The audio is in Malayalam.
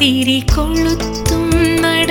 തിരികൊള്ളുത്തും നട